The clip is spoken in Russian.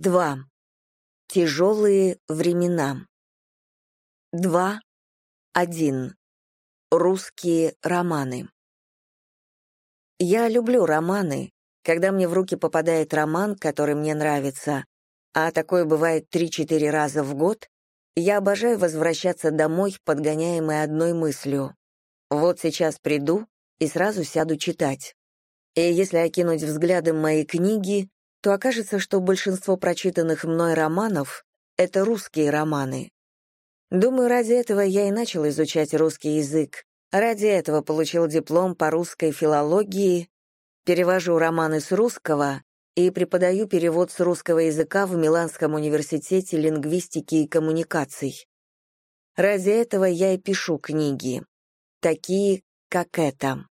2. Тяжелые времена. 2. 1. Русские романы. Я люблю романы. Когда мне в руки попадает роман, который мне нравится, а такое бывает 3-4 раза в год, я обожаю возвращаться домой, подгоняемой одной мыслью. Вот сейчас приду и сразу сяду читать. И если окинуть взглядом мои книги, то окажется, что большинство прочитанных мной романов — это русские романы. Думаю, ради этого я и начал изучать русский язык. Ради этого получил диплом по русской филологии, перевожу романы с русского и преподаю перевод с русского языка в Миланском университете лингвистики и коммуникаций. Ради этого я и пишу книги, такие, как эта.